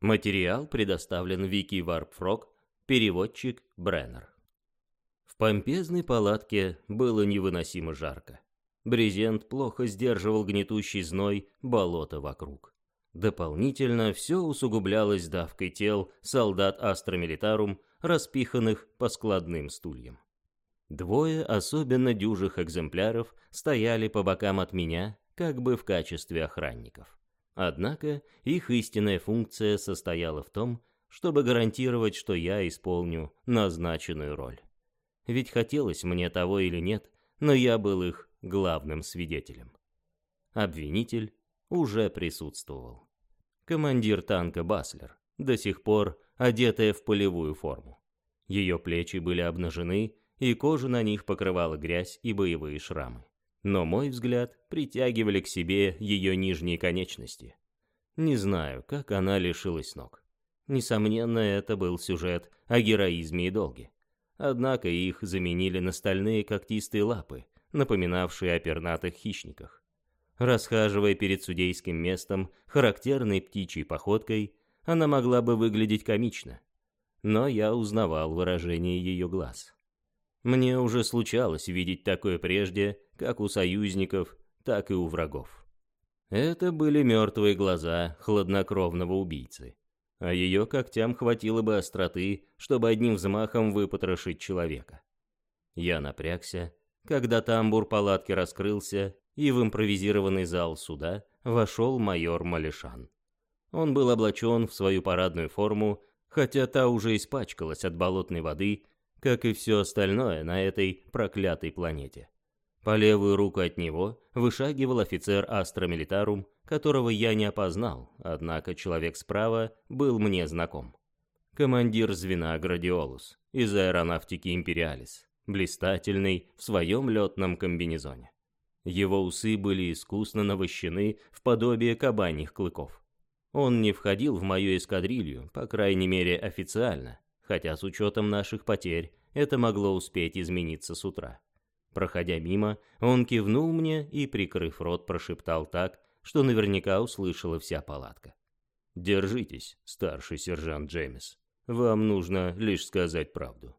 Материал предоставлен Вики Варпфрог, переводчик Бреннер. В помпезной палатке было невыносимо жарко. Брезент плохо сдерживал гнетущий зной болота вокруг. Дополнительно все усугублялось давкой тел солдат Астра Милитарум, распиханных по складным стульям. Двое особенно дюжих экземпляров стояли по бокам от меня, как бы в качестве охранников. Однако их истинная функция состояла в том, чтобы гарантировать, что я исполню назначенную роль. Ведь хотелось мне того или нет, но я был их главным свидетелем. Обвинитель уже присутствовал. Командир танка Баслер, до сих пор одетая в полевую форму. Ее плечи были обнажены, и кожа на них покрывала грязь и боевые шрамы. Но мой взгляд притягивали к себе ее нижние конечности. Не знаю, как она лишилась ног. Несомненно, это был сюжет о героизме и долге. Однако их заменили на стальные когтистые лапы, напоминавшие о пернатых хищниках. Расхаживая перед судейским местом характерной птичьей походкой, она могла бы выглядеть комично. Но я узнавал выражение ее глаз. Мне уже случалось видеть такое прежде, как у союзников, так и у врагов. Это были мертвые глаза хладнокровного убийцы. А ее когтям хватило бы остроты, чтобы одним взмахом выпотрошить человека. Я напрягся, когда тамбур палатки раскрылся, и в импровизированный зал суда вошел майор Малишан. Он был облачен в свою парадную форму, хотя та уже испачкалась от болотной воды как и все остальное на этой проклятой планете. По левую руку от него вышагивал офицер Астра Милитарум, которого я не опознал, однако человек справа был мне знаком. Командир звена Градиолус из Аэронавтики Империалис, блистательный в своем летном комбинезоне. Его усы были искусно навощены в подобие кабаньих клыков. Он не входил в мою эскадрилью, по крайней мере официально, хотя с учетом наших потерь это могло успеть измениться с утра. Проходя мимо, он кивнул мне и, прикрыв рот, прошептал так, что наверняка услышала вся палатка. «Держитесь, старший сержант Джеймис. Вам нужно лишь сказать правду».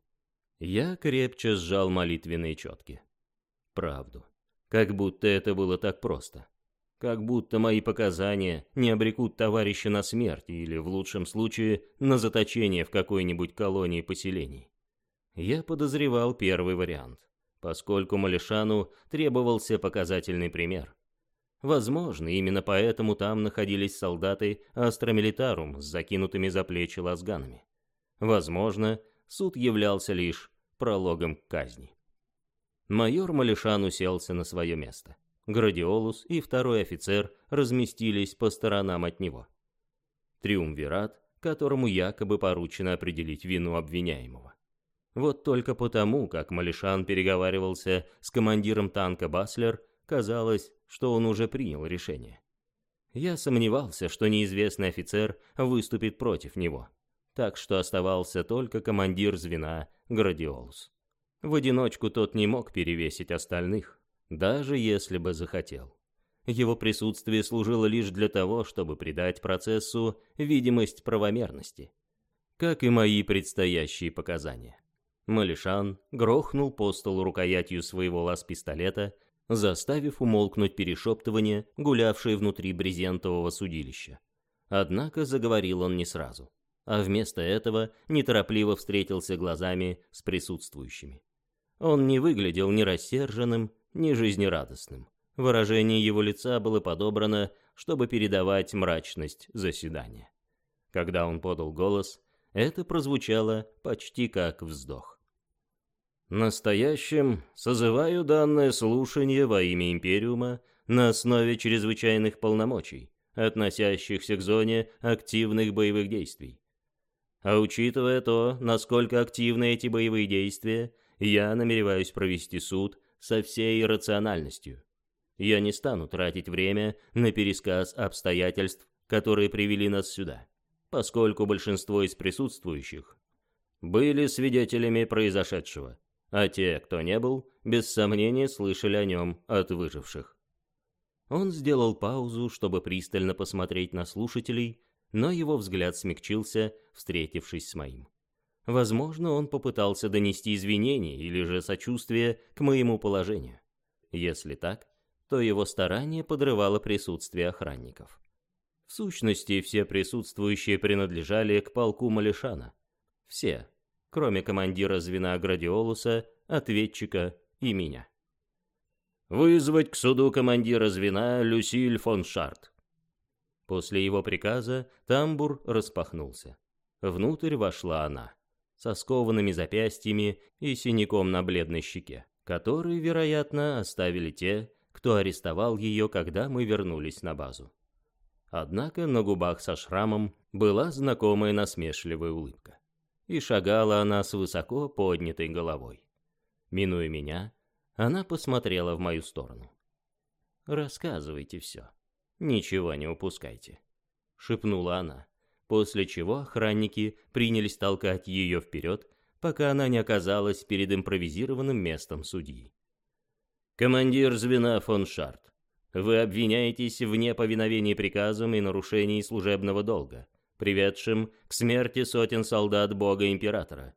Я крепче сжал молитвенные четки. Правду. Как будто это было так просто. Как будто мои показания не обрекут товарища на смерть или, в лучшем случае, на заточение в какой-нибудь колонии поселений. Я подозревал первый вариант, поскольку Малишану требовался показательный пример. Возможно, именно поэтому там находились солдаты Астра Милитарум с закинутыми за плечи лазганами. Возможно, суд являлся лишь прологом к казни. Майор Малишан уселся на свое место. Градиолус и второй офицер разместились по сторонам от него. Триумвират, которому якобы поручено определить вину обвиняемого. Вот только потому, как Малишан переговаривался с командиром танка Баслер, казалось, что он уже принял решение. Я сомневался, что неизвестный офицер выступит против него, так что оставался только командир звена Градиолус. В одиночку тот не мог перевесить остальных даже если бы захотел. Его присутствие служило лишь для того, чтобы придать процессу видимость правомерности, как и мои предстоящие показания. Малишан грохнул по столу рукоятью своего лаз-пистолета, заставив умолкнуть перешептывание, гулявшее внутри брезентового судилища. Однако заговорил он не сразу, а вместо этого неторопливо встретился глазами с присутствующими. Он не выглядел ни рассерженным, ни жизнерадостным. Выражение его лица было подобрано, чтобы передавать мрачность заседания. Когда он подал голос, это прозвучало почти как вздох. Настоящим созываю данное слушание во имя Империума на основе чрезвычайных полномочий, относящихся к зоне активных боевых действий. А учитывая то, насколько активны эти боевые действия, я намереваюсь провести суд со всей рациональностью. Я не стану тратить время на пересказ обстоятельств, которые привели нас сюда, поскольку большинство из присутствующих были свидетелями произошедшего, а те, кто не был, без сомнения слышали о нем от выживших. Он сделал паузу, чтобы пристально посмотреть на слушателей, но его взгляд смягчился, встретившись с моим. Возможно, он попытался донести извинения или же сочувствие к моему положению. Если так, то его старание подрывало присутствие охранников. В сущности, все присутствующие принадлежали к полку Малишана. Все, кроме командира звена Градиолуса, ответчика и меня. «Вызвать к суду командира звена Люсиль фон Шарт». После его приказа тамбур распахнулся. Внутрь вошла она со скованными запястьями и синяком на бледной щеке, который, вероятно, оставили те, кто арестовал ее, когда мы вернулись на базу. Однако на губах со шрамом была знакомая насмешливая улыбка. И шагала она с высоко поднятой головой. Минуя меня, она посмотрела в мою сторону. «Рассказывайте все. Ничего не упускайте», — шепнула она после чего охранники принялись толкать ее вперед, пока она не оказалась перед импровизированным местом судьи. «Командир звена фон Шарт, вы обвиняетесь в неповиновении приказам и нарушении служебного долга, приведшим к смерти сотен солдат Бога-Императора.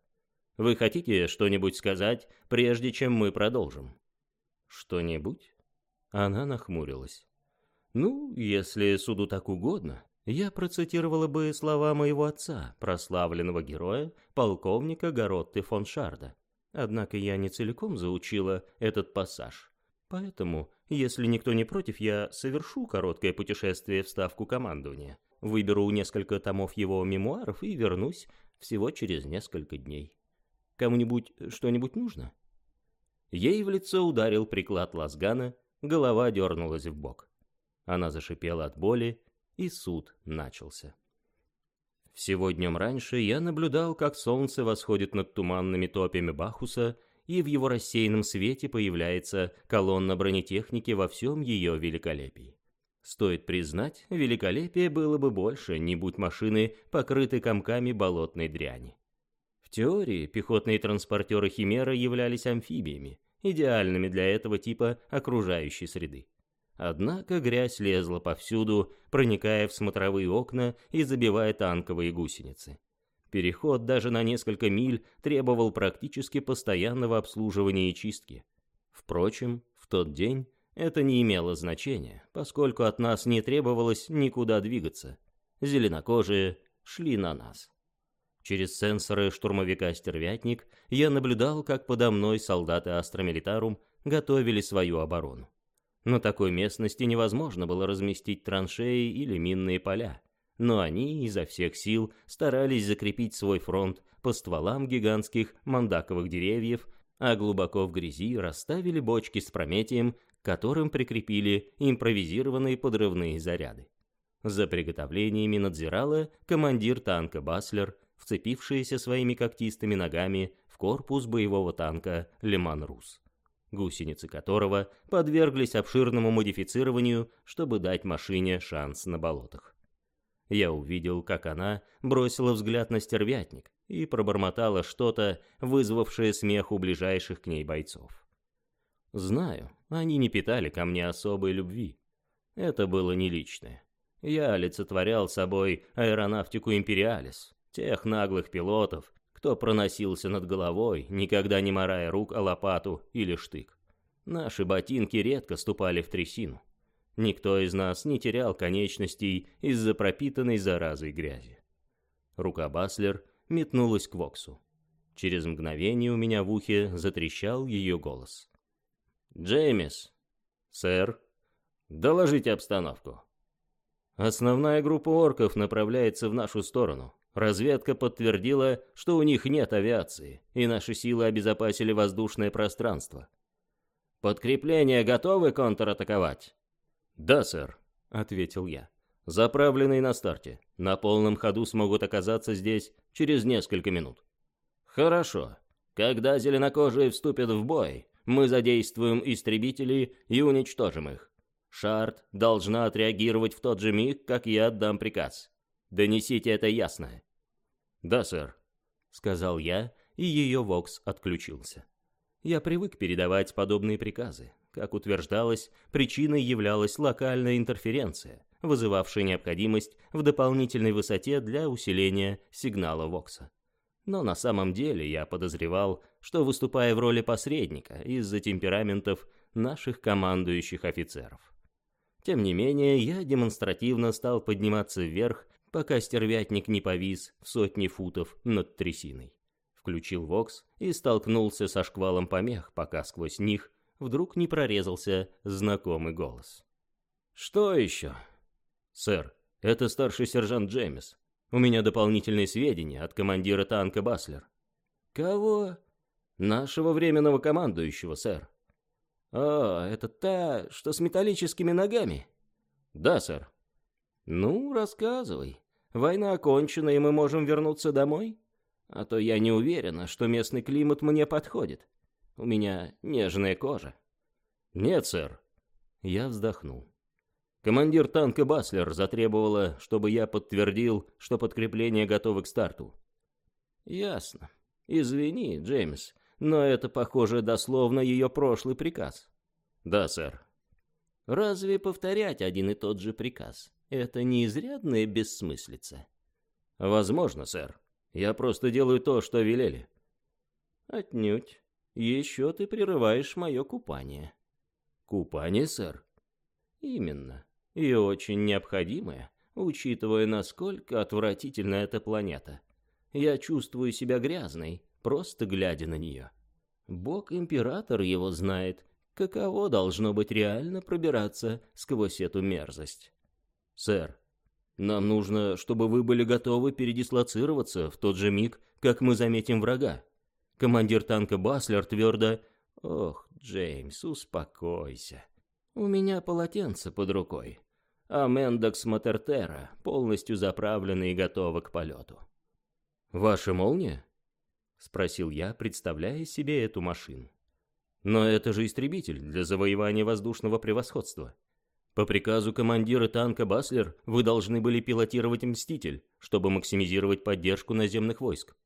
Вы хотите что-нибудь сказать, прежде чем мы продолжим?» «Что-нибудь?» Она нахмурилась. «Ну, если суду так угодно, я процитировала бы слова моего отца, прославленного героя, полковника Горотты фон Шарда. Однако я не целиком заучила этот пассаж. Поэтому, если никто не против, я совершу короткое путешествие в ставку командования. Выберу несколько томов его мемуаров и вернусь всего через несколько дней. Кому-нибудь что-нибудь нужно? Ей в лицо ударил приклад лазгана, голова дернулась в бок. Она зашипела от боли и суд начался. Всего днем раньше я наблюдал, как солнце восходит над туманными топями Бахуса, и в его рассеянном свете появляется колонна бронетехники во всем ее великолепии. Стоит признать, великолепие было бы больше, не будь машины покрыты комками болотной дряни. В теории пехотные транспортеры Химера являлись амфибиями, идеальными для этого типа окружающей среды. Однако грязь лезла повсюду, проникая в смотровые окна и забивая танковые гусеницы. Переход даже на несколько миль требовал практически постоянного обслуживания и чистки. Впрочем, в тот день это не имело значения, поскольку от нас не требовалось никуда двигаться. Зеленокожие шли на нас. Через сенсоры штурмовика «Стервятник» я наблюдал, как подо мной солдаты Астра Милитарум готовили свою оборону. На такой местности невозможно было разместить траншеи или минные поля, но они изо всех сил старались закрепить свой фронт по стволам гигантских мандаковых деревьев, а глубоко в грязи расставили бочки с прометием, к которым прикрепили импровизированные подрывные заряды. За приготовлениями надзирала командир танка Баслер, вцепившийся своими когтистыми ногами в корпус боевого танка Леман Рус гусеницы которого подверглись обширному модифицированию, чтобы дать машине шанс на болотах. Я увидел, как она бросила взгляд на стервятник и пробормотала что-то, вызвавшее смех у ближайших к ней бойцов. Знаю, они не питали ко мне особой любви. Это было не личное. Я олицетворял собой аэронавтику Империалис, тех наглых пилотов, кто проносился над головой, никогда не морая рук о лопату или штык. Наши ботинки редко ступали в трясину. Никто из нас не терял конечностей из-за пропитанной заразой грязи. Рука Баслер метнулась к Воксу. Через мгновение у меня в ухе затрещал ее голос. «Джеймис!» «Сэр?» «Доложите обстановку». «Основная группа орков направляется в нашу сторону. Разведка подтвердила, что у них нет авиации, и наши силы обезопасили воздушное пространство. «Подкрепления готовы контратаковать?» «Да, сэр», — ответил я. «Заправленные на старте. На полном ходу смогут оказаться здесь через несколько минут». «Хорошо. Когда зеленокожие вступят в бой, мы задействуем истребители и уничтожим их. Шарт должна отреагировать в тот же миг, как я отдам приказ. Донесите это ясно». «Да, сэр», — сказал я, и ее вокс отключился. Я привык передавать подобные приказы. Как утверждалось, причиной являлась локальная интерференция, вызывавший необходимость в дополнительной высоте для усиления сигнала Вокса. Но на самом деле я подозревал, что выступая в роли посредника из-за темпераментов наших командующих офицеров. Тем не менее, я демонстративно стал подниматься вверх, пока стервятник не повис в сотни футов над трясиной. Включил Вокс и столкнулся со шквалом помех, пока сквозь них вдруг не прорезался знакомый голос. «Что еще?» «Сэр, это старший сержант Джеймс. У меня дополнительные сведения от командира танка Баслер». «Кого?» «Нашего временного командующего, сэр». «О, это та, что с металлическими ногами?» «Да, сэр». «Ну, рассказывай. Война окончена, и мы можем вернуться домой? А то я не уверена, что местный климат мне подходит. У меня нежная кожа». «Нет, сэр». Я вздохнул. Командир танка Баслер затребовала, чтобы я подтвердил, что подкрепление готово к старту. «Ясно. Извини, Джеймс, но это, похоже, дословно ее прошлый приказ». «Да, сэр». «Разве повторять один и тот же приказ? Это не изрядная бессмыслица?» «Возможно, сэр. Я просто делаю то, что велели». «Отнюдь. Еще ты прерываешь мое купание». «Купание, сэр?» «Именно и очень необходимое, учитывая, насколько отвратительна эта планета. Я чувствую себя грязной, просто глядя на нее. Бог-император его знает, каково должно быть реально пробираться сквозь эту мерзость. Сэр, нам нужно, чтобы вы были готовы передислоцироваться в тот же миг, как мы заметим врага. Командир танка Баслер твердо... Ох, Джеймс, успокойся. У меня полотенце под рукой, а Мендакс Матертера полностью заправлена и готова к полету. «Ваша молния?» — спросил я, представляя себе эту машину. «Но это же истребитель для завоевания воздушного превосходства. По приказу командира танка Баслер вы должны были пилотировать «Мститель», чтобы максимизировать поддержку наземных войск».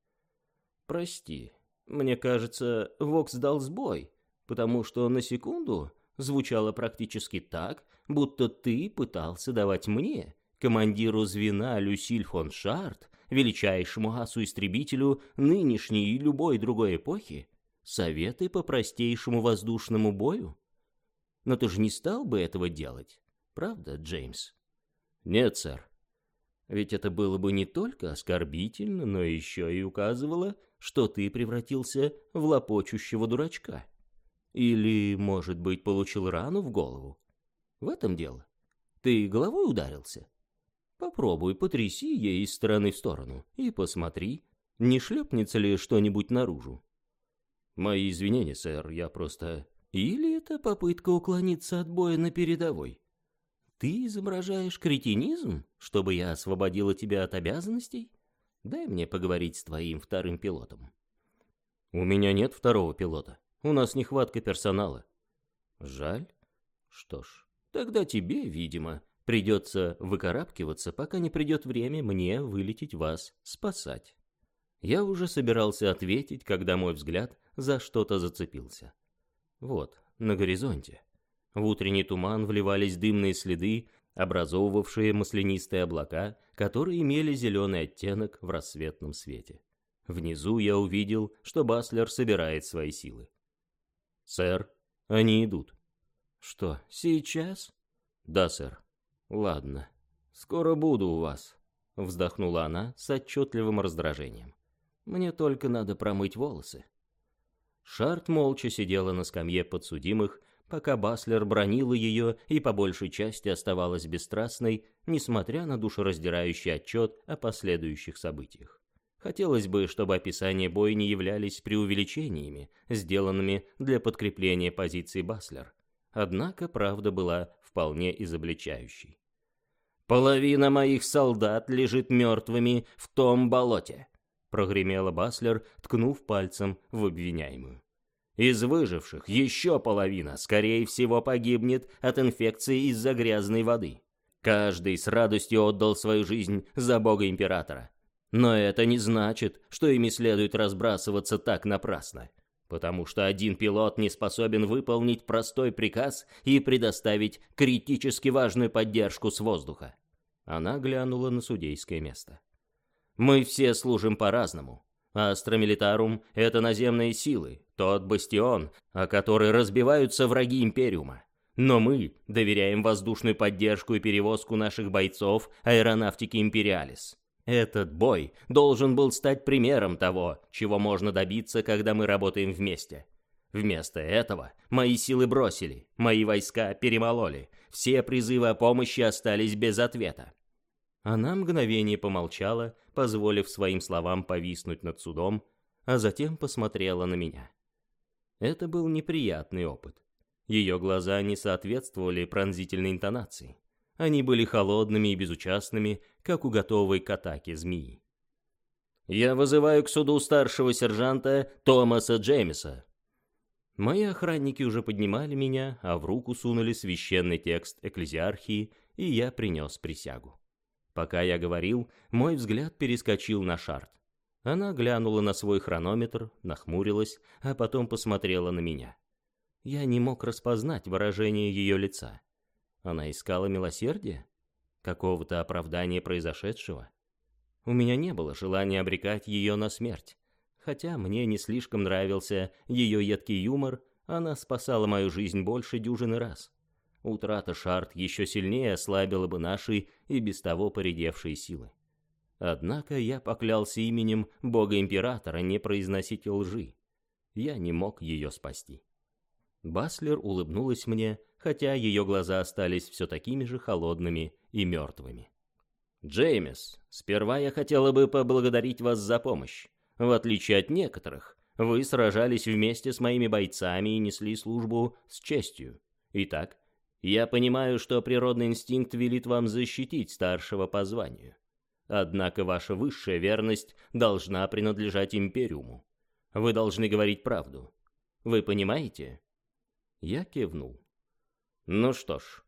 «Прости, мне кажется, Вокс дал сбой, потому что на секунду звучало практически так, будто ты пытался давать мне, командиру звена Люсиль фон Шарт, величайшему асу-истребителю нынешней и любой другой эпохи, советы по простейшему воздушному бою? Но ты же не стал бы этого делать, правда, Джеймс? Нет, сэр. Ведь это было бы не только оскорбительно, но еще и указывало, что ты превратился в лопочущего дурачка. Или, может быть, получил рану в голову? В этом дело. Ты головой ударился? Попробуй, потряси ей из стороны в сторону и посмотри, не шлепнется ли что-нибудь наружу. Мои извинения, сэр, я просто... Или это попытка уклониться от боя на передовой? Ты изображаешь кретинизм, чтобы я освободила тебя от обязанностей? Дай мне поговорить с твоим вторым пилотом. У меня нет второго пилота. У нас нехватка персонала. Жаль. Что ж, тогда тебе, видимо, придется выкарабкиваться, пока не придет время мне вылететь вас спасать. Я уже собирался ответить, когда мой взгляд за что-то зацепился. Вот, на горизонте. В утренний туман вливались дымные следы, образовывавшие маслянистые облака, которые имели зеленый оттенок в рассветном свете. Внизу я увидел, что Баслер собирает свои силы. «Сэр, они идут». «Что, сейчас?» «Да, сэр». «Ладно. Скоро буду у вас», — вздохнула она с отчетливым раздражением. «Мне только надо промыть волосы». Шарт молча сидела на скамье подсудимых, пока Баслер бронила ее и по большей части оставалась бесстрастной, несмотря на душераздирающий отчет о последующих событиях. Хотелось бы, чтобы описания боя не являлись преувеличениями, сделанными для подкрепления позиций Баслер. Однако правда была вполне изобличающей. «Половина моих солдат лежит мертвыми в том болоте», — прогремела Баслер, ткнув пальцем в обвиняемую. «Из выживших еще половина, скорее всего, погибнет от инфекции из-за грязной воды. Каждый с радостью отдал свою жизнь за бога императора. Но это не значит, что ими следует разбрасываться так напрасно. потому что один пилот не способен выполнить простой приказ и предоставить критически важную поддержку с воздуха. Она глянула на судейское место. Мы все служим по-разному. Астра Милитарум — это наземные силы, тот бастион, о который разбиваются враги Империума. Но мы доверяем воздушную поддержку и перевозку наших бойцов аэронавтики Империалис. Этот бой должен был стать примером того, чего можно добиться, когда мы работаем вместе. Вместо этого мои силы бросили, мои войска перемололи, все призывы о помощи остались без ответа. Она мгновение помолчала, позволив своим словам повиснуть над судом, а затем посмотрела на меня. Это был неприятный опыт. Ее глаза не соответствовали пронзительной интонации. Они были холодными и безучастными, как у готовой к атаке змеи. «Я вызываю к суду старшего сержанта Томаса Джеймиса». Мои охранники уже поднимали меня, а в руку сунули священный текст экклезиархии, и я принес присягу. Пока я говорил, мой взгляд перескочил на шарт. Она глянула на свой хронометр, нахмурилась, а потом посмотрела на меня. Я не мог распознать выражение ее лица. Она искала милосердия? Какого-то оправдания произошедшего? У меня не было желания обрекать ее на смерть. Хотя мне не слишком нравился ее едкий юмор, она спасала мою жизнь больше дюжины раз. Утрата шарт еще сильнее ослабила бы наши и без того поредевшие силы. Однако я поклялся именем Бога-Императора не произносить лжи. Я не мог ее спасти. Баслер улыбнулась мне, хотя ее глаза остались все такими же холодными и мертвыми. «Джеймис, сперва я хотела бы поблагодарить вас за помощь. В отличие от некоторых, вы сражались вместе с моими бойцами и несли службу с честью. Итак, я понимаю, что природный инстинкт велит вам защитить старшего по званию. Однако ваша высшая верность должна принадлежать Империуму. Вы должны говорить правду. Вы понимаете?» Я кивнул. Ну что ж,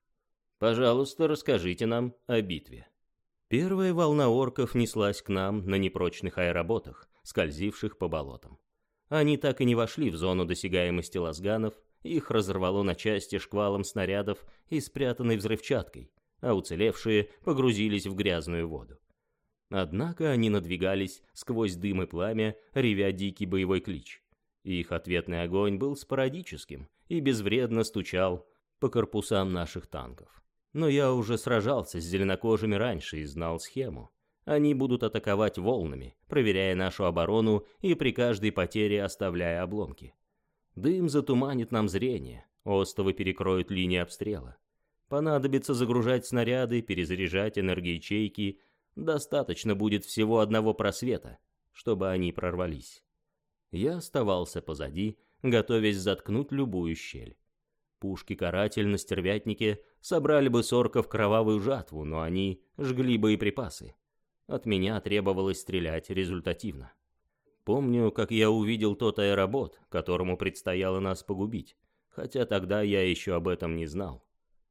пожалуйста, расскажите нам о битве. Первая волна орков неслась к нам на непрочных аэроботах, скользивших по болотам. Они так и не вошли в зону досягаемости лазганов, их разорвало на части шквалом снарядов и спрятанной взрывчаткой, а уцелевшие погрузились в грязную воду. Однако они надвигались сквозь дым и пламя, ревя дикий боевой клич. Их ответный огонь был спорадическим и безвредно стучал по корпусам наших танков. Но я уже сражался с зеленокожими раньше и знал схему. Они будут атаковать волнами, проверяя нашу оборону и при каждой потере оставляя обломки. Дым затуманит нам зрение, остовы перекроют линии обстрела. Понадобится загружать снаряды, перезаряжать энергоячейки. Достаточно будет всего одного просвета, чтобы они прорвались я оставался позади, готовясь заткнуть любую щель. Пушки-каратель на стервятнике собрали бы сорков кровавую жатву, но они жгли боеприпасы. От меня требовалось стрелять результативно. Помню, как я увидел тот аэробот, которому предстояло нас погубить, хотя тогда я еще об этом не знал.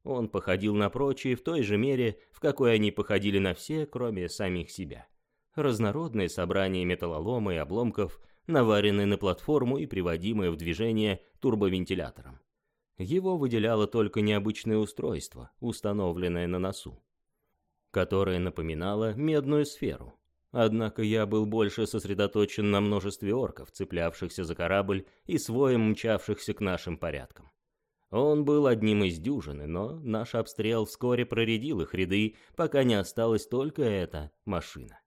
Он походил на прочие в той же мере, в какой они походили на все, кроме самих себя. Разнородное собрание металлолома и обломков – наваренный на платформу и приводимый в движение турбовентилятором. Его выделяло только необычное устройство, установленное на носу, которое напоминало медную сферу. Однако я был больше сосредоточен на множестве орков, цеплявшихся за корабль и своем мчавшихся к нашим порядкам. Он был одним из дюжины, но наш обстрел вскоре проредил их ряды, пока не осталась только эта машина.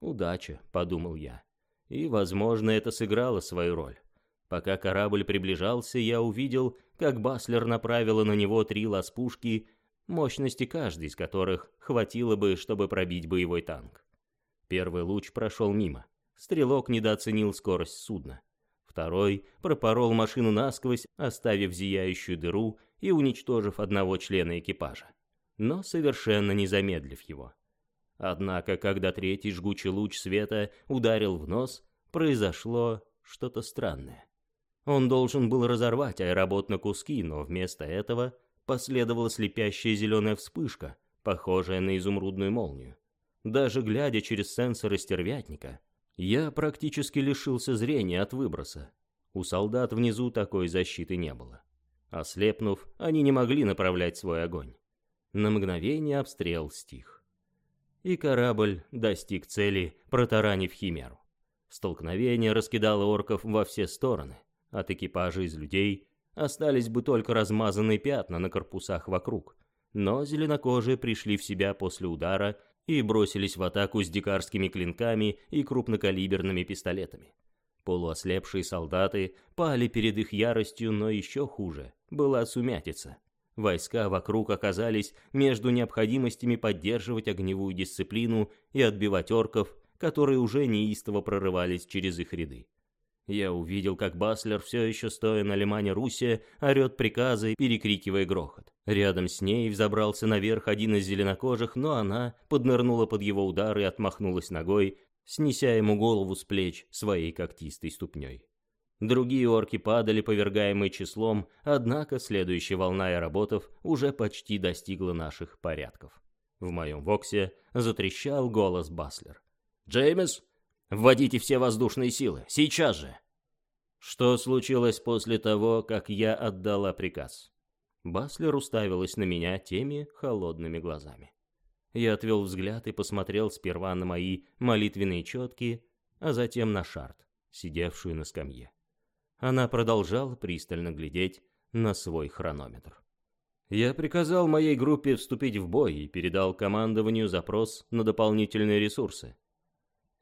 «Удача», — подумал я. И, возможно, это сыграло свою роль. Пока корабль приближался, я увидел, как Баслер направила на него три лаз-пушки, мощности каждой из которых хватило бы, чтобы пробить боевой танк. Первый луч прошел мимо. Стрелок недооценил скорость судна. Второй пропорол машину насквозь, оставив зияющую дыру и уничтожив одного члена экипажа, но совершенно не замедлив его. Однако, когда третий жгучий луч света ударил в нос, произошло что-то странное. Он должен был разорвать аэробот на куски, но вместо этого последовала слепящая зеленая вспышка, похожая на изумрудную молнию. Даже глядя через сенсоры стервятника, я практически лишился зрения от выброса. У солдат внизу такой защиты не было. Ослепнув, они не могли направлять свой огонь. На мгновение обстрел стих. И корабль достиг цели, протаранив химеру. Столкновение раскидало орков во все стороны. От экипажа из людей остались бы только размазанные пятна на корпусах вокруг. Но зеленокожие пришли в себя после удара и бросились в атаку с дикарскими клинками и крупнокалиберными пистолетами. Полуослепшие солдаты пали перед их яростью, но еще хуже была сумятица. Войска вокруг оказались между необходимостями поддерживать огневую дисциплину и отбивать орков, которые уже неистово прорывались через их ряды. Я увидел, как Баслер, все еще стоя на Лемане Руссе, орет приказы, перекрикивая грохот. Рядом с ней взобрался наверх один из зеленокожих, но она поднырнула под его удар и отмахнулась ногой, снеся ему голову с плеч своей когтистой ступней. Другие орки падали, повергаемые числом, однако следующая волна аэроботов уже почти достигла наших порядков. В моем воксе затрещал голос Баслер. «Джеймс, вводите все воздушные силы, сейчас же!» Что случилось после того, как я отдала приказ? Баслер уставилась на меня теми холодными глазами. Я отвел взгляд и посмотрел сперва на мои молитвенные четки, а затем на шарт, сидевшую на скамье. Она продолжала пристально глядеть на свой хронометр. Я приказал моей группе вступить в бой и передал командованию запрос на дополнительные ресурсы.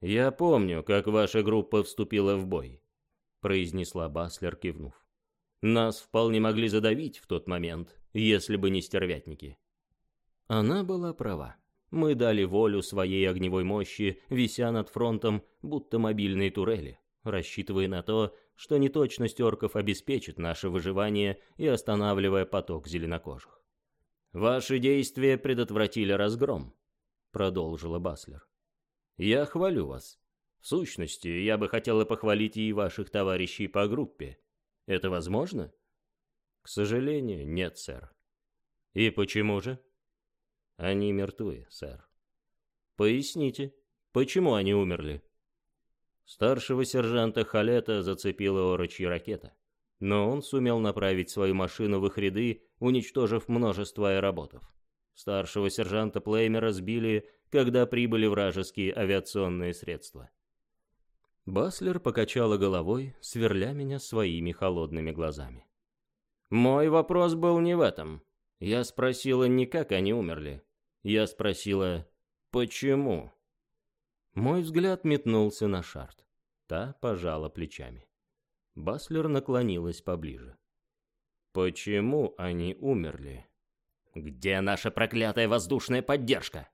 «Я помню, как ваша группа вступила в бой», — произнесла Баслер, кивнув. «Нас вполне могли задавить в тот момент, если бы не стервятники». Она была права. Мы дали волю своей огневой мощи, вися над фронтом, будто мобильные турели, рассчитывая на то, что неточность орков обеспечит наше выживание и останавливая поток зеленокожих. «Ваши действия предотвратили разгром», — продолжила Баслер. «Я хвалю вас. В сущности, я бы хотела похвалить и ваших товарищей по группе. Это возможно?» «К сожалению, нет, сэр». «И почему же?» Они мертвы, сэр. Поясните, почему они умерли? Старшего сержанта Халета зацепила орочья ракета, но он сумел направить свою машину в их ряды, уничтожив множество аэроботов. Старшего сержанта Плеймера сбили, когда прибыли вражеские авиационные средства. Баслер покачала головой, сверля меня своими холодными глазами. «Мой вопрос был не в этом. Я спросила не как они умерли. Я спросила «Почему?». Мой взгляд метнулся на Шарт. Та пожала плечами. Баслер наклонилась поближе. «Почему они умерли?» «Где наша проклятая воздушная поддержка?»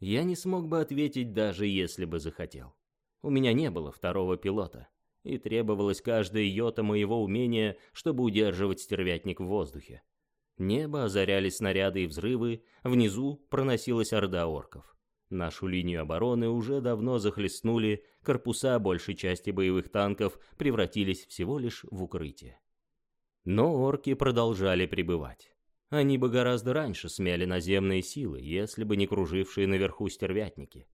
Я не смог бы ответить, даже если бы захотел. У меня не было второго пилота, и требовалось каждая йота моего умения, чтобы удерживать стервятник в воздухе. Небо озаряли снаряды и взрывы, внизу проносилась орда орков. Нашу линию обороны уже давно захлестнули, корпуса большей части боевых танков превратились всего лишь в укрытие. Но орки продолжали пребывать. Они бы гораздо раньше смяли наземные силы, если бы не кружившие наверху стервятники.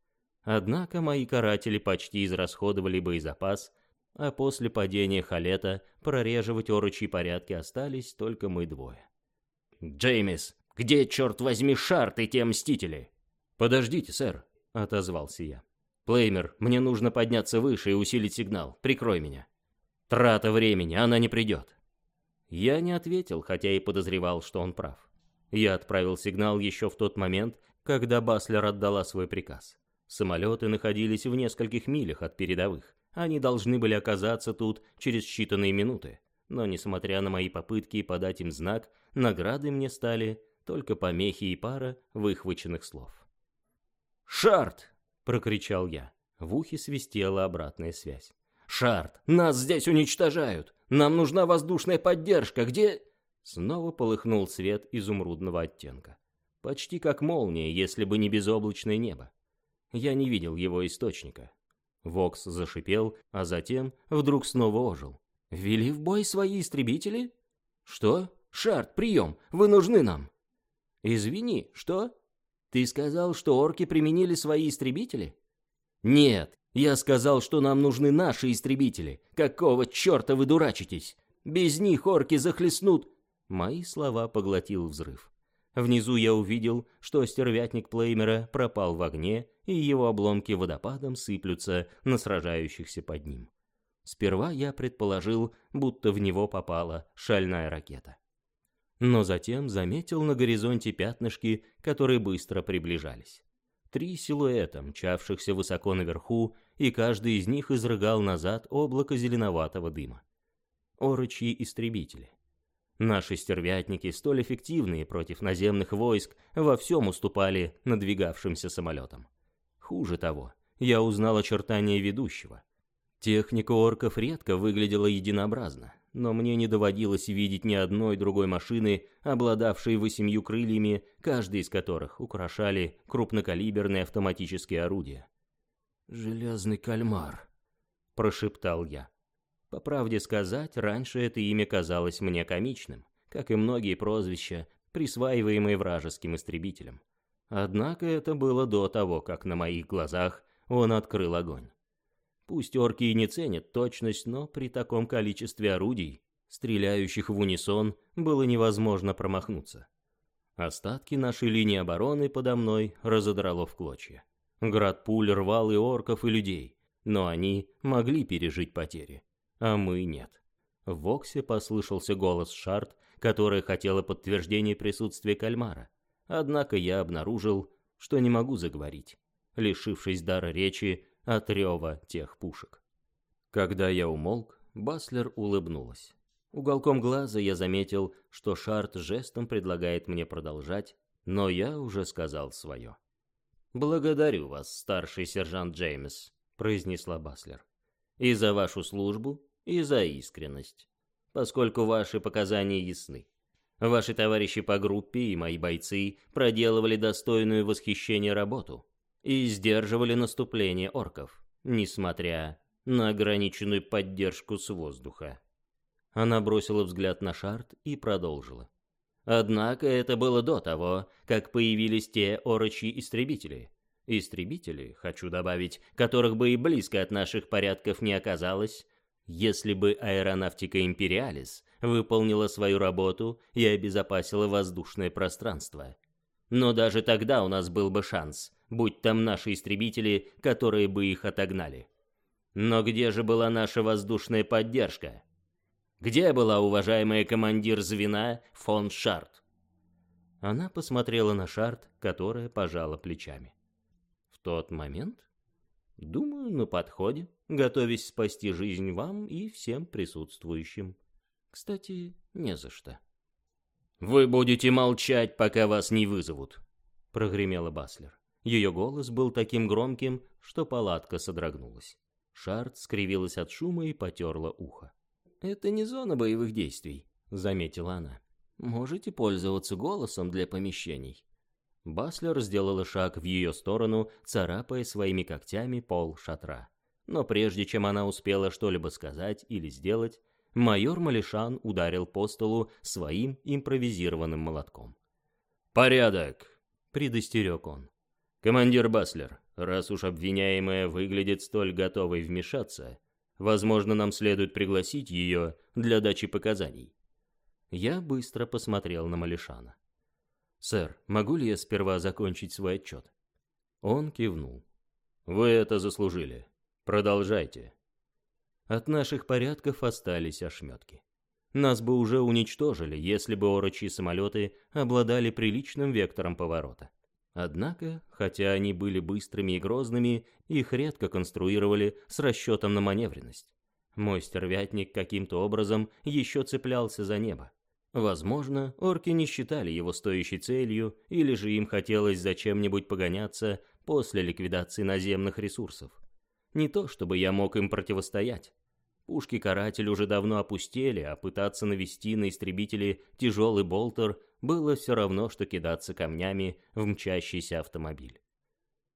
Однако мои каратели почти израсходовали боезапас, а после падения Халета прореживать орочьи порядки остались только мы двое. Джеймис, где, черт возьми, шарт и те мстители?» «Подождите, сэр», — отозвался я. «Плеймер, мне нужно подняться выше и усилить сигнал. Прикрой меня». «Трата времени, она не придет». Я не ответил, хотя и подозревал, что он прав. Я отправил сигнал еще в тот момент, когда Баслер отдала свой приказ. Самолеты находились в нескольких милях от передовых. Они должны были оказаться тут через считанные минуты. Но, несмотря на мои попытки подать им знак, награды мне стали только помехи и пара выхваченных слов. «Шарт!» — прокричал я. В ухе свистела обратная связь. «Шарт! Нас здесь уничтожают! Нам нужна воздушная поддержка! Где...» Снова полыхнул свет изумрудного оттенка. Почти как молния, если бы не безоблачное небо. Я не видел его источника. Вокс зашипел, а затем вдруг снова ожил. «Вели в бой свои истребители?» «Что? Шарт, прием! Вы нужны нам!» «Извини, что? Ты сказал, что орки применили свои истребители?» «Нет, Я сказал, что нам нужны наши истребители. Какого черта вы дурачитесь? Без них орки захлестнут. Мои слова поглотил взрыв. Внизу я увидел, что стервятник Плеймера пропал в огне, и его обломки водопадом сыплются на сражающихся под ним. Сперва я предположил, будто в него попала шальная ракета. Но затем заметил на горизонте пятнышки, которые быстро приближались. Три силуэта, мчавшихся высоко наверху, и каждый из них изрыгал назад облако зеленоватого дыма. Орочьи истребители. Наши стервятники, столь эффективные против наземных войск, во всем уступали надвигавшимся самолетам. Хуже того, я узнал очертания ведущего. Техника орков редко выглядела единообразно, но мне не доводилось видеть ни одной другой машины, обладавшей восемью крыльями, каждый из которых украшали крупнокалиберные автоматические орудия. «Железный кальмар», — прошептал я. По правде сказать, раньше это имя казалось мне комичным, как и многие прозвища, присваиваемые вражеским истребителям. Однако это было до того, как на моих глазах он открыл огонь. Пусть орки и не ценят точность, но при таком количестве орудий, стреляющих в унисон, было невозможно промахнуться. Остатки нашей линии обороны подо мной разодрало в клочья. Град пуль рвал и орков, и людей, но они могли пережить потери, а мы нет. В Воксе послышался голос Шарт, которая хотела подтверждения присутствия кальмара. Однако я обнаружил, что не могу заговорить. Лишившись дара речи, от рева тех пушек. Когда я умолк, Баслер улыбнулась. Уголком глаза я заметил, что Шарт жестом предлагает мне продолжать, но я уже сказал свое. «Благодарю вас, старший сержант Джеймс», — произнесла Баслер. «И за вашу службу, и за искренность, поскольку ваши показания ясны. Ваши товарищи по группе и мои бойцы проделывали достойную восхищения работу и сдерживали наступление орков, несмотря на ограниченную поддержку с воздуха. Она бросила взгляд на шарт и продолжила. Однако это было до того, как появились те орочьи истребители. Истребители, хочу добавить, которых бы и близко от наших порядков не оказалось, если бы аэронавтика Империалис выполнила свою работу и обезопасила воздушное пространство. Но даже тогда у нас был бы шанс, будь там наши истребители, которые бы их отогнали. Но где же была наша воздушная поддержка? Где была уважаемая командир звена фон Шарт? Она посмотрела на Шарт, которая пожала плечами. В тот момент? Думаю, на подходе, готовясь спасти жизнь вам и всем присутствующим. Кстати, не за что. «Вы будете молчать, пока вас не вызовут», — прогремела Баслер. Ее голос был таким громким, что палатка содрогнулась. Шарт скривилась от шума и потерла ухо. «Это не зона боевых действий», — заметила она. «Можете пользоваться голосом для помещений». Баслер сделала шаг в ее сторону, царапая своими когтями пол шатра. Но прежде чем она успела что-либо сказать или сделать, майор Малишан ударил по столу своим импровизированным молотком. «Порядок!» — предостерег он. «Командир Баслер, раз уж обвиняемая выглядит столь готовой вмешаться, возможно, нам следует пригласить ее для дачи показаний». Я быстро посмотрел на Малишана. «Сэр, могу ли я сперва закончить свой отчет?» Он кивнул. «Вы это заслужили. Продолжайте». От наших порядков остались ошметки. Нас бы уже уничтожили, если бы орочьи самолеты обладали приличным вектором поворота. Однако, хотя они были быстрыми и грозными, их редко конструировали с расчетом на маневренность. Мой стервятник каким-то образом еще цеплялся за небо. Возможно, орки не считали его стоящей целью, или же им хотелось зачем-нибудь погоняться после ликвидации наземных ресурсов. Не то, чтобы я мог им противостоять. Пушки «Каратель» уже давно опустели, а пытаться навести на истребители тяжелый болтер было все равно, что кидаться камнями в мчащийся автомобиль.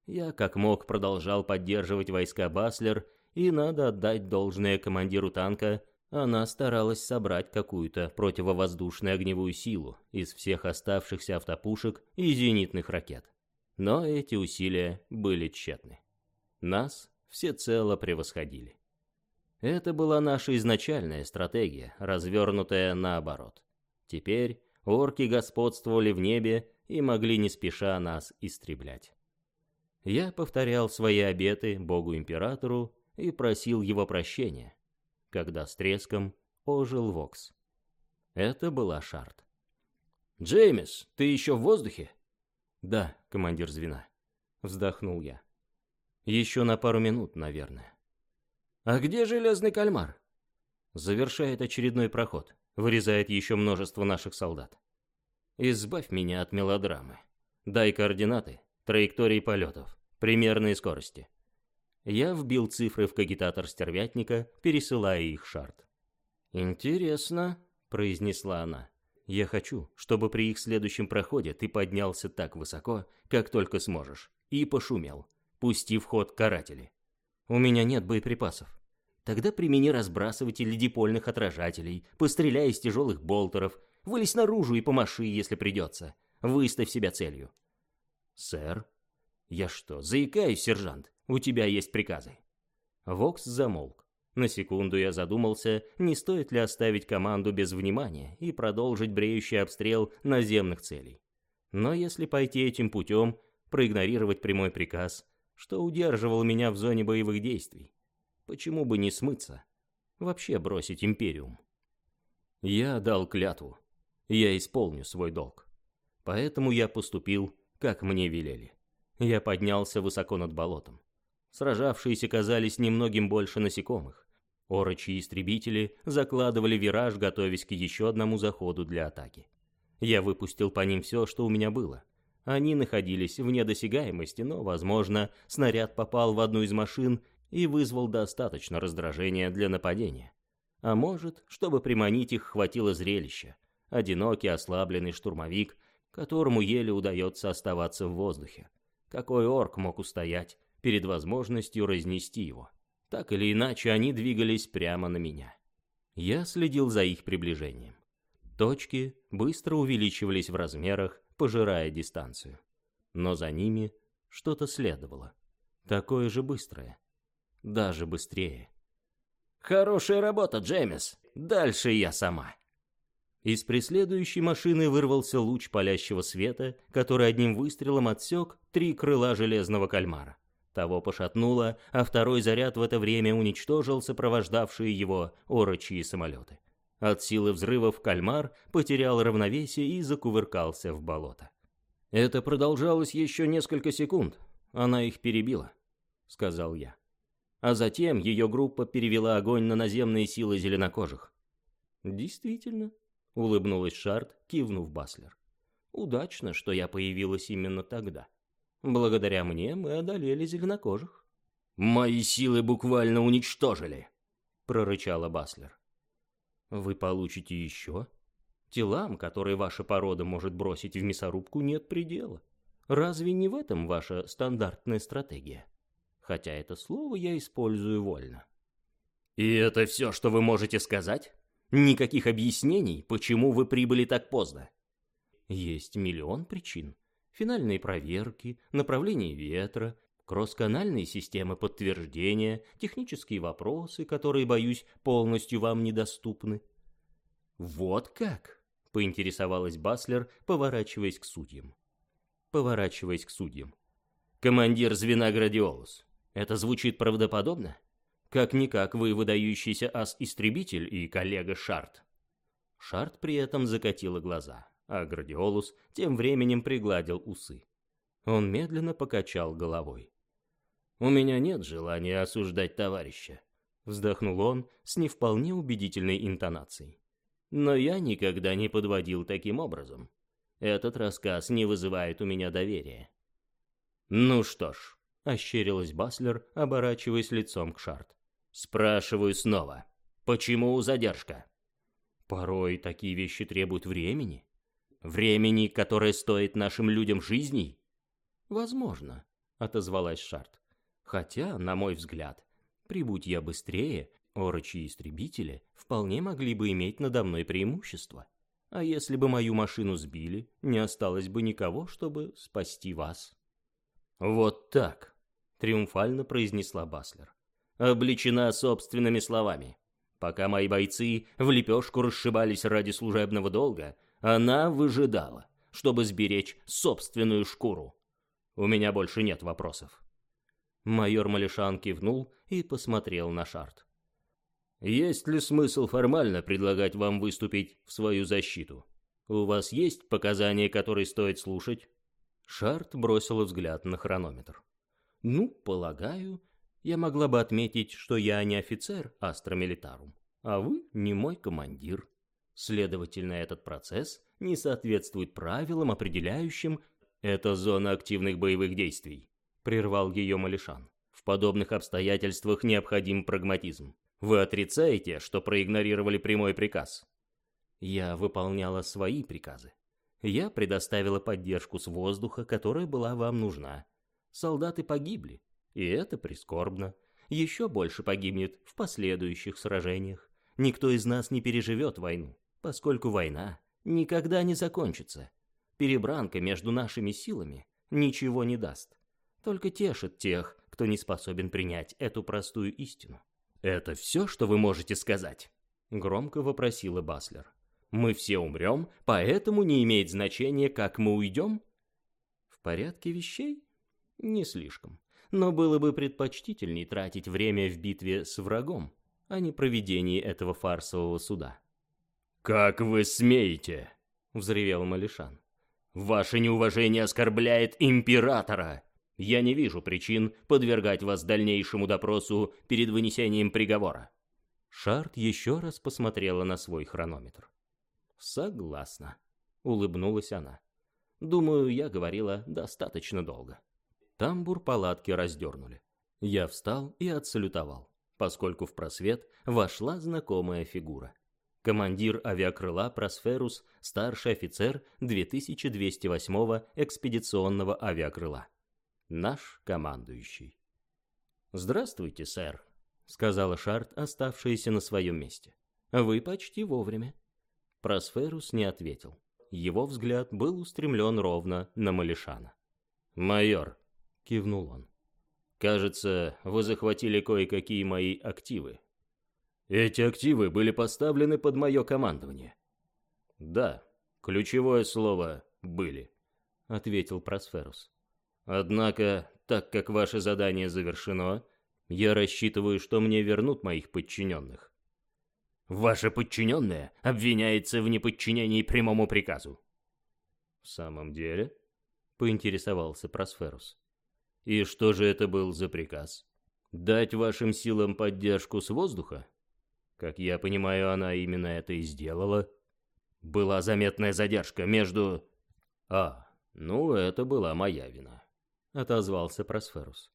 Я как мог продолжал поддерживать войска Баслер, и надо отдать должное командиру танка, она старалась собрать какую-то противовоздушную огневую силу из всех оставшихся автопушек и зенитных ракет. Но эти усилия были тщетны. Нас всецело превосходили. Это была наша изначальная стратегия, развернутая наоборот. Теперь орки господствовали в небе и могли не спеша нас истреблять. Я повторял свои обеты Богу-императору и просил его прощения, когда с треском ожил Вокс. Это была Шарт. «Джеймис, ты еще в воздухе?» «Да, командир звена», — вздохнул я. «Еще на пару минут, наверное». «А где железный кальмар?» Завершает очередной проход, вырезает еще множество наших солдат. Избавь меня от мелодрамы. Дай координаты, траектории полетов, примерные скорости. Я вбил цифры в кагитатор стервятника, пересылая их шарт. «Интересно», — произнесла она. «Я хочу, чтобы при их следующем проходе ты поднялся так высоко, как только сможешь, и пошумел, пустив в ход каратели. У меня нет боеприпасов. Тогда примени разбрасыватель дипольных отражателей, постреляй из тяжелых болтеров, вылезь наружу и помаши, если придется. Выставь себя целью. Сэр? Я что, заикаюсь, сержант? У тебя есть приказы. Вокс замолк. На секунду я задумался, не стоит ли оставить команду без внимания и продолжить бреющий обстрел наземных целей. Но если пойти этим путем, проигнорировать прямой приказ, что удерживал меня в зоне боевых действий. Почему бы не смыться? Вообще бросить Империум. Я дал клятву. Я исполню свой долг. Поэтому я поступил, как мне велели. Я поднялся высоко над болотом. Сражавшиеся казались немногим больше насекомых. Орочи истребители закладывали вираж, готовясь к еще одному заходу для атаки. Я выпустил по ним все, что у меня было. Они находились вне досягаемости, но, возможно, снаряд попал в одну из машин и вызвал достаточно раздражения для нападения. А может, чтобы приманить их, хватило зрелища. Одинокий ослабленный штурмовик, которому еле удается оставаться в воздухе. Какой орк мог устоять перед возможностью разнести его? Так или иначе, они двигались прямо на меня. Я следил за их приближением. Точки быстро увеличивались в размерах, пожирая дистанцию. Но за ними что-то следовало. Такое же быстрое. Даже быстрее. «Хорошая работа, Джеймис. Дальше я сама». Из преследующей машины вырвался луч палящего света, который одним выстрелом отсек три крыла железного кальмара. Того пошатнуло, а второй заряд в это время уничтожил сопровождавшие его орочьи самолеты. От силы взрывов кальмар потерял равновесие и закувыркался в болото. Это продолжалось еще несколько секунд. Она их перебила, сказал я. А затем ее группа перевела огонь на наземные силы зеленокожих. Действительно, улыбнулась Шарт, кивнув Баслер. Удачно, что я появилась именно тогда. Благодаря мне мы одолели зеленокожих. Мои силы буквально уничтожили, прорычала Баслер. Вы получите еще? Телам, которые ваша порода может бросить в мясорубку, нет предела. Разве не в этом ваша стандартная стратегия? Хотя это слово я использую вольно. И это все, что вы можете сказать? Никаких объяснений, почему вы прибыли так поздно? Есть миллион причин. Финальные проверки, направление ветра, кросс-канальные системы подтверждения, технические вопросы, которые, боюсь, полностью вам недоступны. Вот как? Поинтересовалась Баслер, поворачиваясь к судьям. Поворачиваясь к судьям. Командир звена Градиолус. Это звучит правдоподобно? Как-никак вы выдающийся ас-истребитель и коллега Шарт. Шарт при этом закатила глаза, а Градиолус тем временем пригладил усы. Он медленно покачал головой. «У меня нет желания осуждать товарища», — вздохнул он с не вполне убедительной интонацией. «Но я никогда не подводил таким образом. Этот рассказ не вызывает у меня доверия». «Ну что ж», — ощерилась Баслер, оборачиваясь лицом к Шарт. «Спрашиваю снова, почему задержка?» «Порой такие вещи требуют времени. Времени, которое стоит нашим людям жизней?» «Возможно», — отозвалась Шарт. Хотя, на мой взгляд, прибудь я быстрее, орочи истребители вполне могли бы иметь надо мной преимущество. А если бы мою машину сбили, не осталось бы никого, чтобы спасти вас. Вот так. Триумфально произнесла Баслер. «Обличена собственными словами. Пока мои бойцы в лепешку расшибались ради служебного долга, она выжидала, чтобы сберечь собственную шкуру. У меня больше нет вопросов». Майор Малишан кивнул и посмотрел на Шарт. «Есть ли смысл формально предлагать вам выступить в свою защиту? У вас есть показания, которые стоит слушать?» Шарт бросил взгляд на хронометр. «Ну, полагаю, я могла бы отметить, что я не офицер Астра Милитарум, а вы не мой командир. Следовательно, этот процесс не соответствует правилам, определяющим «это зона активных боевых действий», — прервал ее Малишан. «В подобных обстоятельствах необходим прагматизм. Вы отрицаете, что проигнорировали прямой приказ?» «Я выполняла свои приказы. Я предоставила поддержку с воздуха, которая была вам нужна. Солдаты погибли, и это прискорбно. Еще больше погибнет в последующих сражениях. Никто из нас не переживет войну, поскольку война никогда не закончится. Перебранка между нашими силами ничего не даст только тешит тех, кто не способен принять эту простую истину. «Это все, что вы можете сказать?» — громко вопросила Баслер. «Мы все умрем, поэтому не имеет значения, как мы уйдем?» «В порядке вещей?» «Не слишком. Но было бы предпочтительней тратить время в битве с врагом, а не проведении этого фарсового суда». «Как вы смеете?» — взревел Малишан. «Ваше неуважение оскорбляет императора!» Я не вижу причин подвергать вас дальнейшему допросу перед вынесением приговора. Шарт еще раз посмотрела на свой хронометр. Согласна, улыбнулась она. Думаю, я говорила достаточно долго. Тамбур палатки раздернули. Я встал и отсалютовал, поскольку в просвет вошла знакомая фигура. Командир авиакрыла Просферус, старший офицер 2208-го экспедиционного авиакрыла наш командующий. «Здравствуйте, сэр», — сказала Шарт, оставшаяся на своем месте. «Вы почти вовремя». Просферус не ответил. Его взгляд был устремлен ровно на Малишана. «Майор», — кивнул он, — «кажется, вы захватили кое-какие мои активы». «Эти активы были поставлены под мое командование». «Да, ключевое слово «были», — ответил Просферус. Однако, так как ваше задание завершено, я рассчитываю, что мне вернут моих подчиненных. Ваше подчиненное обвиняется в неподчинении прямому приказу. В самом деле? Поинтересовался Просферус. И что же это был за приказ? Дать вашим силам поддержку с воздуха? Как я понимаю, она именно это и сделала. Была заметная задержка между... А, ну это была моя вина. — отозвался Просферус.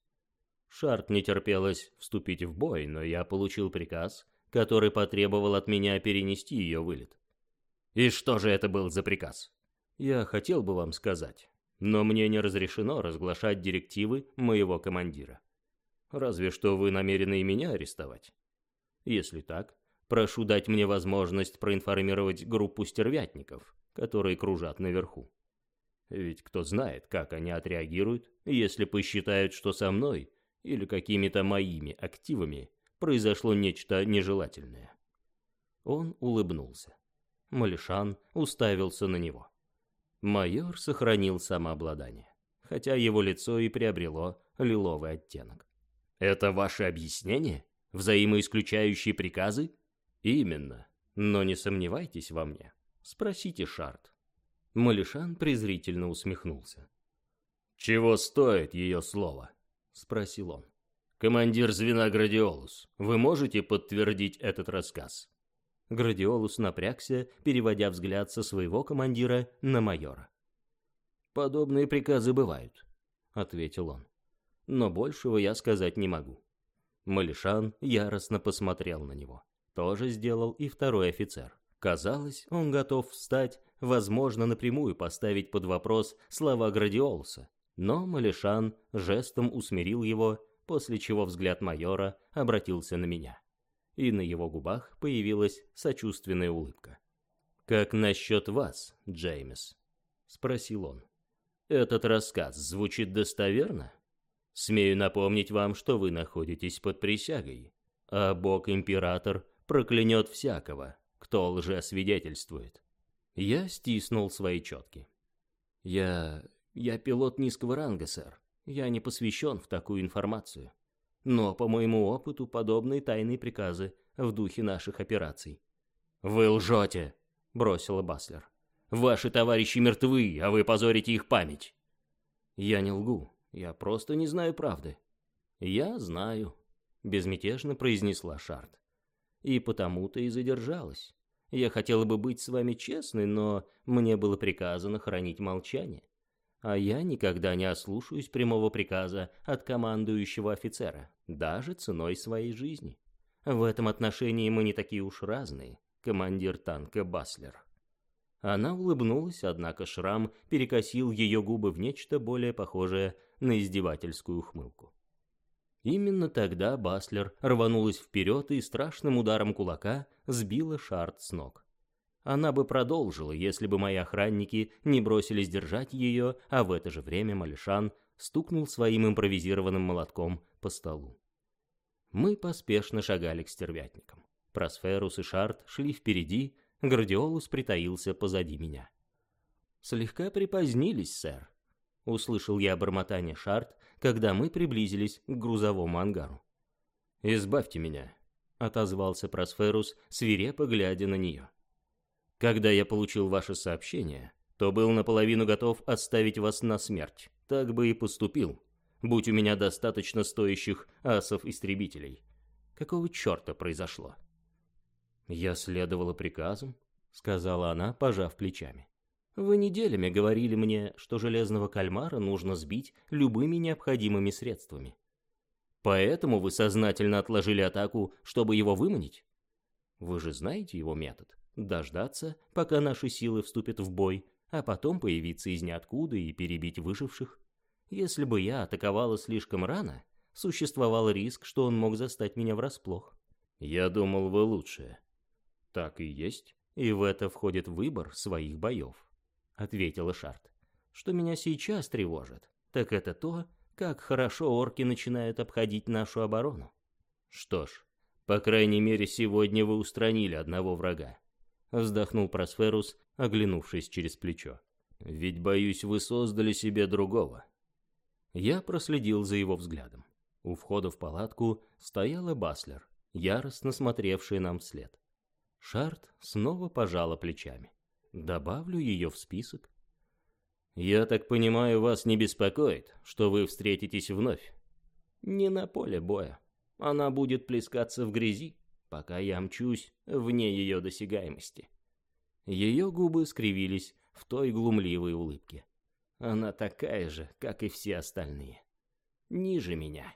Шарт не терпелось вступить в бой, но я получил приказ, который потребовал от меня перенести ее вылет. И что же это был за приказ? Я хотел бы вам сказать, но мне не разрешено разглашать директивы моего командира. Разве что вы намерены и меня арестовать. Если так, прошу дать мне возможность проинформировать группу стервятников, которые кружат наверху. Ведь кто знает, как они отреагируют, если посчитают, что со мной или какими-то моими активами произошло нечто нежелательное. Он улыбнулся. Малишан уставился на него. Майор сохранил самообладание, хотя его лицо и приобрело лиловый оттенок. «Это ваше объяснение? Взаимоисключающие приказы?» «Именно. Но не сомневайтесь во мне. Спросите Шарт. Малишан презрительно усмехнулся. «Чего стоит ее слово?» — спросил он. «Командир звена Градиолус, вы можете подтвердить этот рассказ?» Градиолус напрягся, переводя взгляд со своего командира на майора. «Подобные приказы бывают», — ответил он. «Но большего я сказать не могу». Малишан яростно посмотрел на него. Тоже сделал и второй офицер. Казалось, он готов встать возможно, напрямую поставить под вопрос слова Градиолуса, но Малишан жестом усмирил его, после чего взгляд майора обратился на меня. И на его губах появилась сочувственная улыбка. «Как насчет вас, Джеймс?» — спросил он. «Этот рассказ звучит достоверно?» Смею напомнить вам, что вы находитесь под присягой, а Бог-император проклянет всякого, кто лжесвидетельствует. Я стиснул свои четки. Я... я пилот низкого ранга, сэр. Я не посвящен в такую информацию. Но, по моему опыту, подобные тайные приказы в духе наших операций. «Вы лжете!» — бросила Баслер. «Ваши товарищи мертвы, а вы позорите их память!» «Я не лгу. Я просто не знаю правды». «Я знаю», — безмятежно произнесла Шарт. «И потому-то и задержалась. Я хотела бы быть с вами честной, но мне было приказано хранить молчание. А я никогда не ослушаюсь прямого приказа от командующего офицера, даже ценой своей жизни. В этом отношении мы не такие уж разные, командир танка Баслер. Она улыбнулась, однако шрам перекосил ее губы в нечто более похожее на издевательскую ухмылку. Именно тогда Баслер рванулась вперед и страшным ударом кулака сбила Шарт с ног. Она бы продолжила, если бы мои охранники не бросились держать ее, а в это же время Малишан стукнул своим импровизированным молотком по столу. Мы поспешно шагали к стервятникам. Просферус и Шарт шли впереди, Градиолус притаился позади меня. «Слегка припозднились, сэр», — услышал я бормотание Шарт, когда мы приблизились к грузовому ангару. «Избавьте меня», — отозвался Просферус, свирепо глядя на нее. «Когда я получил ваше сообщение, то был наполовину готов оставить вас на смерть. Так бы и поступил, будь у меня достаточно стоящих асов-истребителей. Какого черта произошло?» «Я следовала приказам», — сказала она, пожав плечами. «Вы неделями говорили мне, что железного кальмара нужно сбить любыми необходимыми средствами. Поэтому вы сознательно отложили атаку, чтобы его выманить? Вы же знаете его метод. Дождаться, пока наши силы вступят в бой, а потом появиться из ниоткуда и перебить выживших. Если бы я атаковала слишком рано, существовал риск, что он мог застать меня врасплох. Я думал, вы лучшие. Так и есть. И в это входит выбор своих боев, ответила Шарт. Что меня сейчас тревожит, так это то, как хорошо орки начинают обходить нашу оборону. Что ж, по крайней мере, сегодня вы устранили одного врага. Вздохнул Просферус, оглянувшись через плечо. Ведь, боюсь, вы создали себе другого. Я проследил за его взглядом. У входа в палатку стояла Баслер, яростно смотревшая нам вслед. Шарт снова пожала плечами. Добавлю ее в список. «Я так понимаю, вас не беспокоит, что вы встретитесь вновь?» «Не на поле боя. Она будет плескаться в грязи, пока я мчусь вне ее досягаемости». Ее губы скривились в той глумливой улыбке. Она такая же, как и все остальные. Ниже меня.